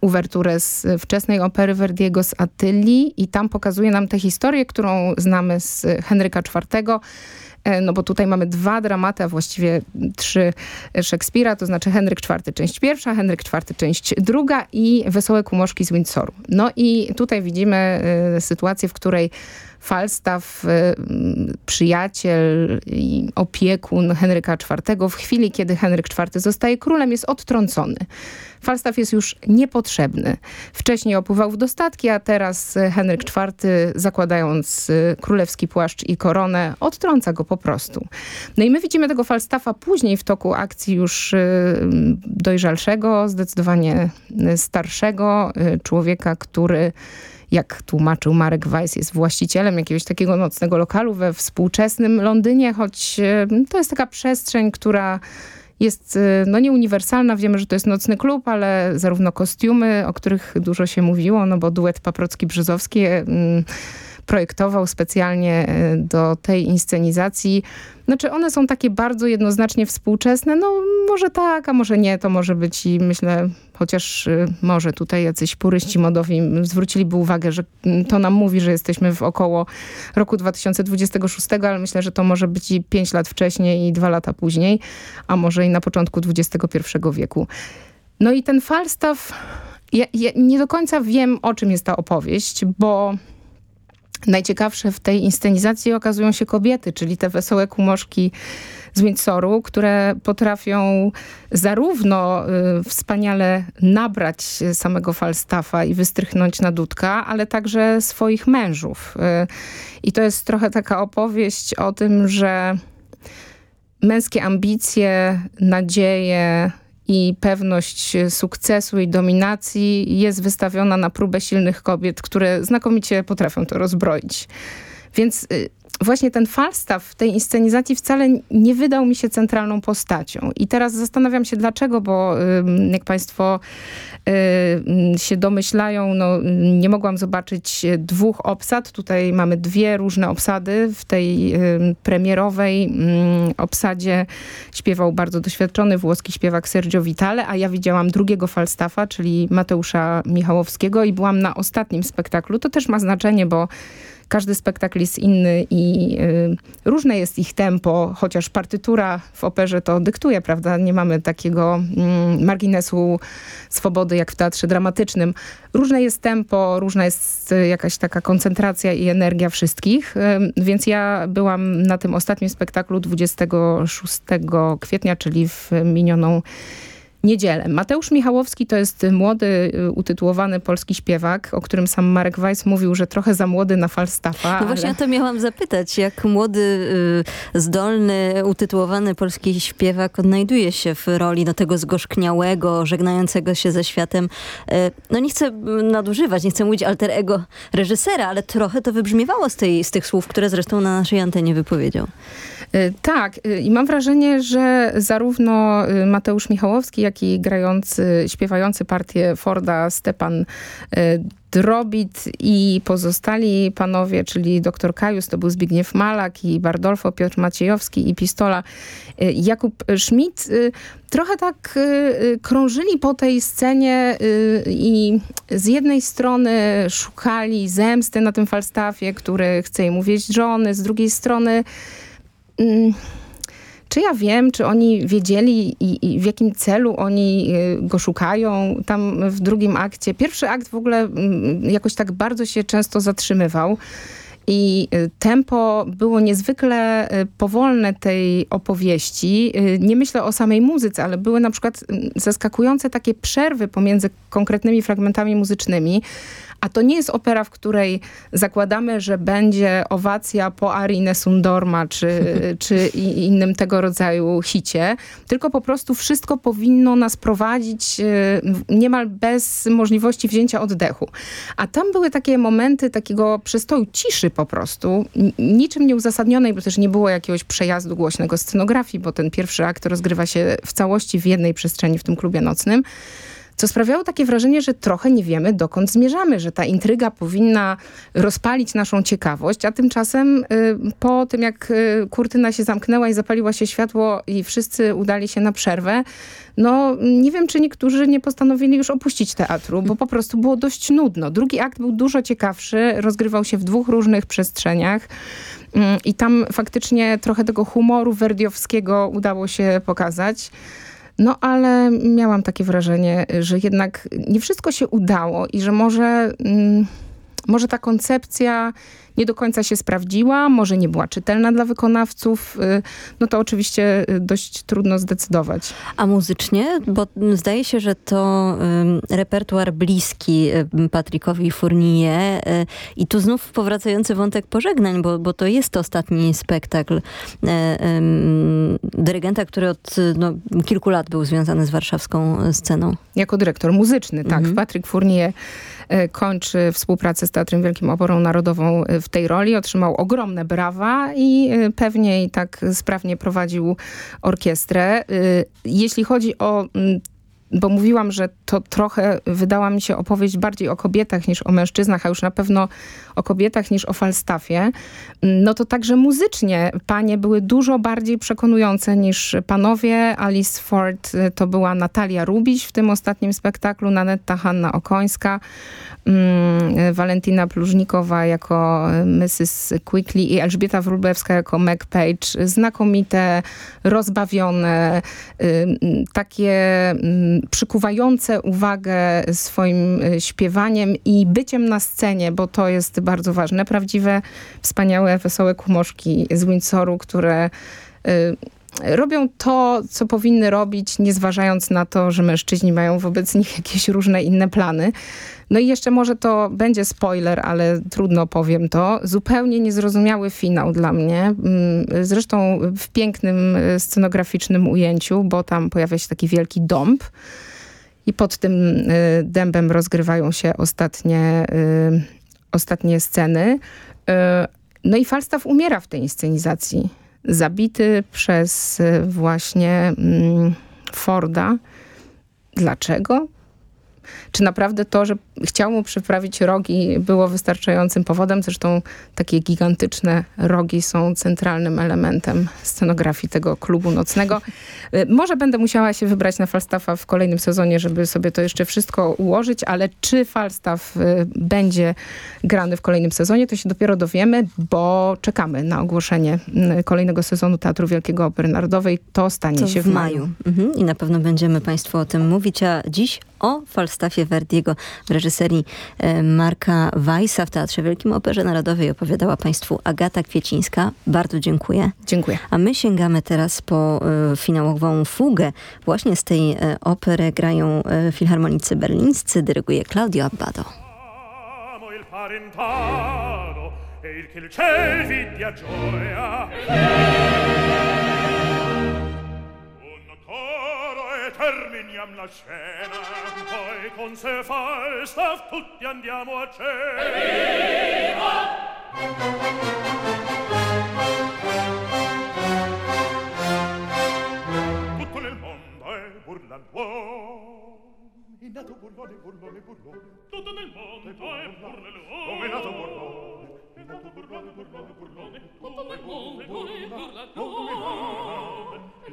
uwerturę z wczesnej opery Verdiego z Attylii i tam pokazuje nam tę historię, którą znamy z Henryka IV, e, no bo tutaj mamy dwa dramaty, a właściwie trzy Szekspira, to znaczy Henryk IV część pierwsza, Henryk IV część druga i Wesołe Kumoszki z Windsoru. No i tutaj widzimy y, sytuację, w której Falstaff, y, przyjaciel i opiekun Henryka IV w chwili, kiedy Henryk IV zostaje królem, jest odtrącony. Falstaff jest już niepotrzebny. Wcześniej opływał w dostatki, a teraz Henryk IV, zakładając y, królewski płaszcz i koronę, odtrąca go po prostu. No i my widzimy tego Falstaffa później w toku akcji już y, dojrzalszego, zdecydowanie starszego człowieka, który jak tłumaczył Marek Weiss, jest właścicielem jakiegoś takiego nocnego lokalu we współczesnym Londynie, choć to jest taka przestrzeń, która jest e, no nieuniwersalna. Wiemy, że to jest nocny klub, ale zarówno kostiumy, o których dużo się mówiło, no bo duet Paprocki-Brzozowski mm, projektował specjalnie do tej inscenizacji. Znaczy one są takie bardzo jednoznacznie współczesne, no może tak, a może nie, to może być i myślę, chociaż może tutaj jacyś puryści modowi zwróciliby uwagę, że mm, to nam mówi, że jesteśmy w około roku 2026, ale myślę, że to może być i 5 lat wcześniej i 2 lata później, a może i na początku XXI wieku. No i ten Falstaff, ja, ja nie do końca wiem, o czym jest ta opowieść, bo najciekawsze w tej inscenizacji okazują się kobiety, czyli te wesołe kumoszki z Windsoru, które potrafią zarówno y, wspaniale nabrać samego Falstaffa i wystrychnąć na dudka, ale także swoich mężów. Y, I to jest trochę taka opowieść o tym, że męskie ambicje, nadzieje, i pewność sukcesu i dominacji jest wystawiona na próbę silnych kobiet, które znakomicie potrafią to rozbroić. Więc y, właśnie ten Falstaff tej inscenizacji wcale nie wydał mi się centralną postacią. I teraz zastanawiam się dlaczego, bo jak państwo się domyślają, no, nie mogłam zobaczyć dwóch obsad. Tutaj mamy dwie różne obsady. W tej premierowej obsadzie śpiewał bardzo doświadczony włoski śpiewak Sergio Vitale, a ja widziałam drugiego Falstaffa, czyli Mateusza Michałowskiego i byłam na ostatnim spektaklu. To też ma znaczenie, bo każdy spektakl jest inny i y, różne jest ich tempo, chociaż partytura w operze to dyktuje, prawda? Nie mamy takiego mm, marginesu swobody jak w teatrze dramatycznym. Różne jest tempo, różna jest y, jakaś taka koncentracja i energia wszystkich, y, więc ja byłam na tym ostatnim spektaklu 26 kwietnia, czyli w minioną niedzielę. Mateusz Michałowski to jest młody, y, utytułowany polski śpiewak, o którym sam Marek Weiss mówił, że trochę za młody na Falstaffa. No właśnie ale... o to miałam zapytać, jak młody, y, zdolny, utytułowany polski śpiewak odnajduje się w roli no, tego zgorzkniałego, żegnającego się ze światem. Y, no nie chcę nadużywać, nie chcę mówić alter ego reżysera, ale trochę to wybrzmiewało z, tej, z tych słów, które zresztą na naszej antenie wypowiedział. Tak i mam wrażenie, że zarówno Mateusz Michałowski, jak i grający, śpiewający partię Forda Stepan y, Drobit i pozostali panowie, czyli dr Kajus, to był Zbigniew Malak i Bardolfo, Piotr Maciejowski i Pistola y, Jakub Schmidt, y, trochę tak krążyli po tej scenie i z jednej strony szukali zemsty na tym Falstaffie, który chce im wieść żony, z drugiej strony czy ja wiem, czy oni wiedzieli i, i, w jakim celu oni y, go szukają tam w drugim akcie. Pierwszy akt w ogóle mm, jakoś tak bardzo się często zatrzymywał. I y, tempo było niezwykle y, powolne tej opowieści. Nie myślę o samej muzyce, ale były na przykład mm, zaskakujące takie przerwy pomiędzy konkretnymi fragmentami muzycznymi. A to nie jest opera, w której zakładamy, że będzie owacja po arii Nesundorma czy, *laughs* czy innym tego rodzaju hicie, tylko po prostu wszystko powinno nas prowadzić e, niemal bez możliwości wzięcia oddechu. A tam były takie momenty takiego przystoju ciszy po prostu, niczym nieuzasadnionej, bo też nie było jakiegoś przejazdu głośnego scenografii, bo ten pierwszy akt rozgrywa się w całości w jednej przestrzeni w tym klubie nocnym co sprawiało takie wrażenie, że trochę nie wiemy, dokąd zmierzamy, że ta intryga powinna rozpalić naszą ciekawość, a tymczasem y, po tym, jak y, kurtyna się zamknęła i zapaliła się światło i wszyscy udali się na przerwę, no nie wiem, czy niektórzy nie postanowili już opuścić teatru, bo po prostu było dość nudno. Drugi akt był dużo ciekawszy, rozgrywał się w dwóch różnych przestrzeniach. Mm, I tam faktycznie trochę tego humoru werdiowskiego udało się pokazać. No ale miałam takie wrażenie, że jednak nie wszystko się udało i że może, mm, może ta koncepcja nie do końca się sprawdziła, może nie była czytelna dla wykonawców, y, no to oczywiście y, dość trudno zdecydować. A muzycznie? Bo zdaje się, że to repertuar bliski Patrykowi Fournier y, i tu znów powracający wątek pożegnań, bo, bo to jest ostatni spektakl dyrygenta, który od no, kilku lat był związany z warszawską sceną. Jako dyrektor muzyczny, tak. Mhm. Patryk Fournier kończy współpracę z Teatrem Wielkim Oporą Narodową w tej roli, otrzymał ogromne brawa i y, pewnie i tak sprawnie prowadził orkiestrę. Jeśli chodzi o bo mówiłam, że to trochę wydała mi się opowieść bardziej o kobietach niż o mężczyznach, a już na pewno o kobietach niż o Falstaffie, no to także muzycznie panie były dużo bardziej przekonujące niż panowie. Alice Ford y, to była Natalia Rubiś w tym ostatnim spektaklu, Nanetta Hanna Okońska, mm, Valentina Plużnikowa jako Mrs. Quickly i Elżbieta Wróblewska jako Meg Page. Znakomite, rozbawione, takie przykuwające uwagę swoim y, śpiewaniem i byciem na scenie, bo to jest bardzo ważne. Prawdziwe, wspaniałe, wesołe kumoszki z Windsoru, które y, robią to, co powinny robić, nie zważając na to, że mężczyźni mają wobec nich jakieś różne inne plany. No i jeszcze może to będzie spoiler, ale trudno powiem to. Zupełnie niezrozumiały finał dla mnie. Mm, zresztą w pięknym y, scenograficznym ujęciu, bo tam pojawia się taki wielki dąb i pod tym y, dębem rozgrywają się ostatnie, ostatnie sceny. No i Falstaff umiera w tej inscenizacji. Zabity przez y, właśnie mm, Forda. Dlaczego? Czy naprawdę to, że chciał mu przyprawić rogi było wystarczającym powodem? Zresztą takie gigantyczne rogi są centralnym elementem scenografii tego klubu nocnego. Y, może będę musiała się wybrać na Falstaffa w kolejnym sezonie, żeby sobie to jeszcze wszystko ułożyć, ale czy Falstaff y, będzie grany w kolejnym sezonie, to się dopiero dowiemy, bo czekamy na ogłoszenie y, kolejnego sezonu Teatru Wielkiego Opery Narodowej. To stanie to się w, w maju. maju. Mhm. I na pewno będziemy Państwu o tym mówić, a dziś o Falstaffie Verdiego w reżyserii e, Marka Weissa w Teatrze Wielkim Operze Narodowej opowiadała Państwu Agata Kwiecińska. Bardzo dziękuję. Dziękuję. A my sięgamy teraz po y, finałową fugę. Właśnie z tej y, opery grają y, filharmonicy berlińscy, dyryguje Claudio Abbado. terminiam la scena poi con se falstaff tutti andiamo a cena. Tutto nel mondo è burlan è nato burlone burlone burlone. Tutto nel mondo è burlan uom è nato burlone? è nato burlone burlone burlone. Tutto nel mondo è burlan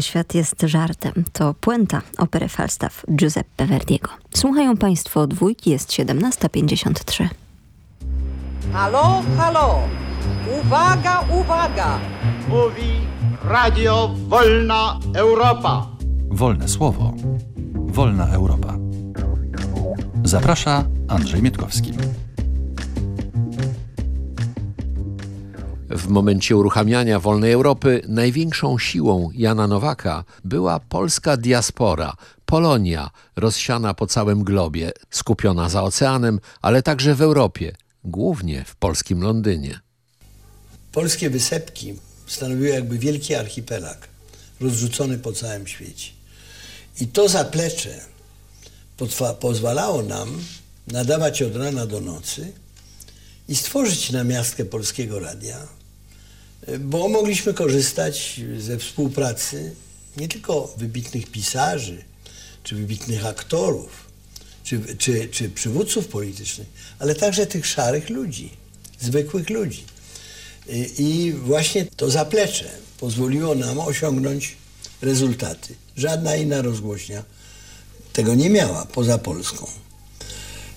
Cały świat jest żartem. To puenta opery Falstaff Giuseppe Verdiego. Słuchają Państwo dwójki, jest 17.53. Halo, halo! Uwaga, uwaga! Mówi Radio Wolna Europa. Wolne słowo. Wolna Europa. Zaprasza Andrzej Mietkowski. W momencie uruchamiania wolnej Europy największą siłą Jana Nowaka była polska diaspora, Polonia, rozsiana po całym globie, skupiona za oceanem, ale także w Europie, głównie w polskim Londynie. Polskie wysepki stanowiły jakby wielki archipelag, rozrzucony po całym świecie. I to zaplecze pozwalało nam nadawać od rana do nocy i stworzyć namiastkę Polskiego Radia, bo mogliśmy korzystać ze współpracy nie tylko wybitnych pisarzy, czy wybitnych aktorów, czy, czy, czy przywódców politycznych, ale także tych szarych ludzi, zwykłych ludzi. I, właśnie to zaplecze pozwoliło nam osiągnąć rezultaty. Żadna inna rozgłośnia tego nie miała poza Polską.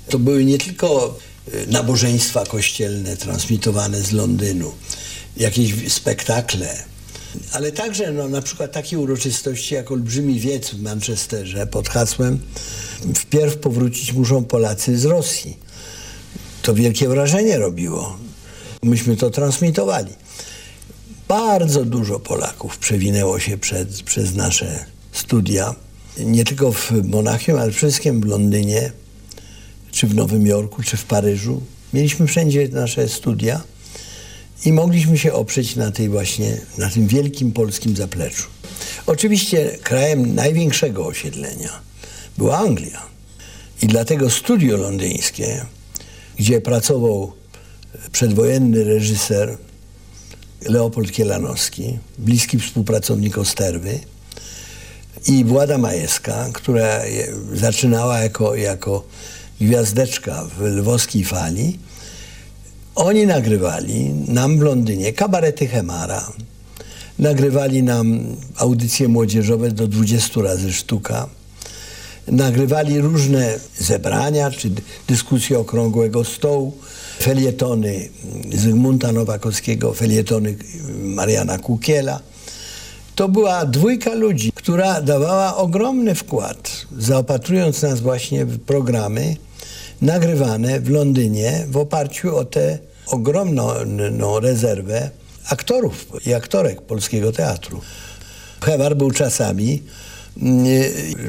To były nie tylko y, nabożeństwa kościelne transmitowane z Londynu, jakieś spektakle, ale także no, na przykład takie uroczystości jak olbrzymi wiec w Manchesterze pod hasłem wpierw powrócić muszą Polacy z Rosji. To wielkie wrażenie robiło. Myśmy to transmitowali. Bardzo dużo Polaków przewinęło się przed, przez nasze studia. Nie tylko w Monachium, ale wszystkim w Londynie, czy w Nowym Jorku, czy w Paryżu. Mieliśmy wszędzie nasze studia i mogliśmy się oprzeć na tej właśnie, na tym wielkim polskim zapleczu. Oczywiście krajem największego osiedlenia była Anglia. I dlatego studio londyńskie, gdzie pracował przedwojenny reżyser Leopold Kielanowski, bliski współpracownik Osterwy i Włada Majewska, która zaczynała jako, jako gwiazdeczka w lwowskiej fali, oni nagrywali nam w Londynie kabarety Hemara, nagrywali nam audycje młodzieżowe do 20 razy sztuka, nagrywali różne zebrania czy dyskusje okrągłego stołu, felietony Zygmunta Nowakowskiego, felietony Mariana Kukiela. To była dwójka ludzi, która dawała ogromny wkład, zaopatrując nas właśnie w programy nagrywane w Londynie w oparciu o tę ogromną no, rezerwę aktorów i aktorek polskiego teatru. Hewar był czasami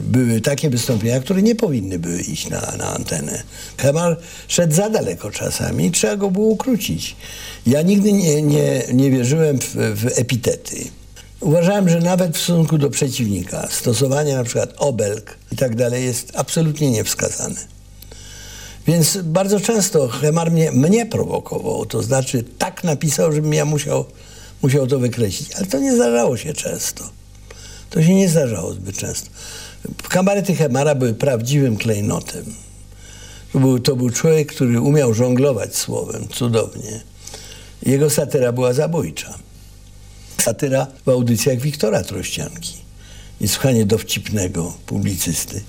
były takie wystąpienia, które nie powinny były iść na, na antenę. Hemar szedł za daleko czasami trzeba go było ukrócić. Ja nigdy nie, nie, nie wierzyłem w, w epitety. Uważałem, że nawet w stosunku do przeciwnika stosowanie na przykład obelg i tak dalej jest absolutnie niewskazane. Więc bardzo często Hemar mnie, mnie prowokował, to znaczy tak napisał, żebym ja musiał, musiał to wykreślić. Ale to nie zdarzało się często. To się nie zdarzało zbyt często. Kabarety Hemara były prawdziwym klejnotem. To był, to był człowiek, który umiał żonglować słowem cudownie. Jego satyra była zabójcza. Satyra w audycjach Wiktora Trościanki. Niesłychanie dowcipnego publicysty.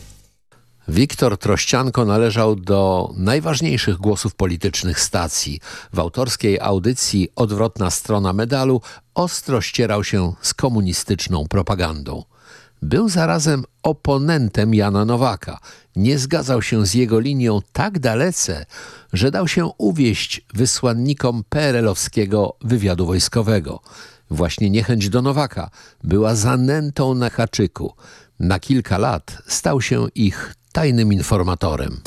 Wiktor Trościanko należał do najważniejszych głosów politycznych stacji. W autorskiej audycji Odwrotna strona medalu ostro ścierał się z komunistyczną propagandą. Był zarazem oponentem Jana Nowaka. Nie zgadzał się z jego linią tak dalece, że dał się uwieść wysłannikom PRL-owskiego wywiadu wojskowego. Właśnie niechęć do Nowaka była zanętą na haczyku. Na kilka lat stał się ich tajnym informatorem.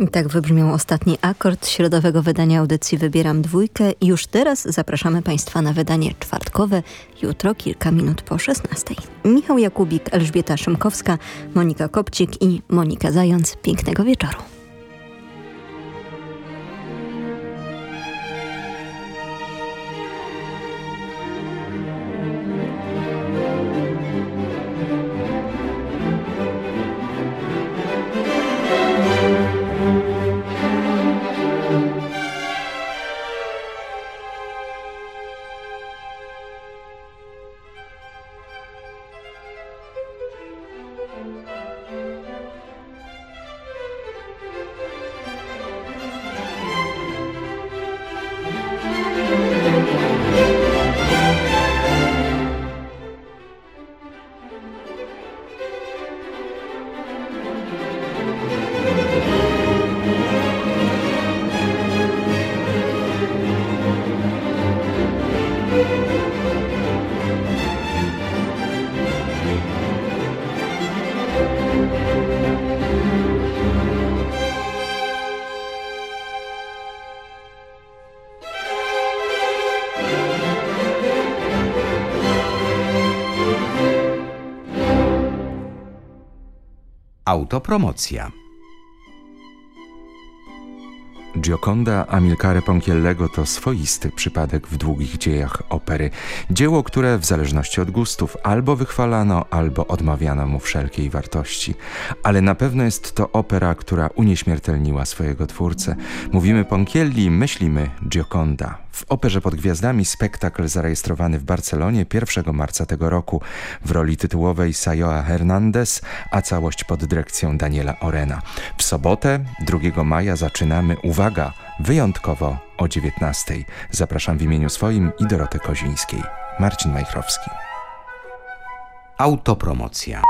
I tak wybrzmiał ostatni akord środowego wydania audycji Wybieram Dwójkę. Już teraz zapraszamy Państwa na wydanie czwartkowe, jutro kilka minut po 16. Michał Jakubik, Elżbieta Szymkowska, Monika Kopcik i Monika Zając. Pięknego wieczoru. Autopromocja. Gioconda Amilcare Ponchiellego to swoisty przypadek w długich dziejach opery. Dzieło, które w zależności od gustów albo wychwalano, albo odmawiano mu wszelkiej wartości. Ale na pewno jest to opera, która unieśmiertelniła swojego twórcę. Mówimy Ponchielli, myślimy Gioconda. W Operze pod Gwiazdami spektakl zarejestrowany w Barcelonie 1 marca tego roku w roli tytułowej Sayoa Hernandez, a całość pod dyrekcją Daniela Orena. W sobotę 2 maja zaczynamy, uwaga, wyjątkowo o 19. Zapraszam w imieniu swoim i Doroty Kozińskiej. Marcin Majchrowski. Autopromocja.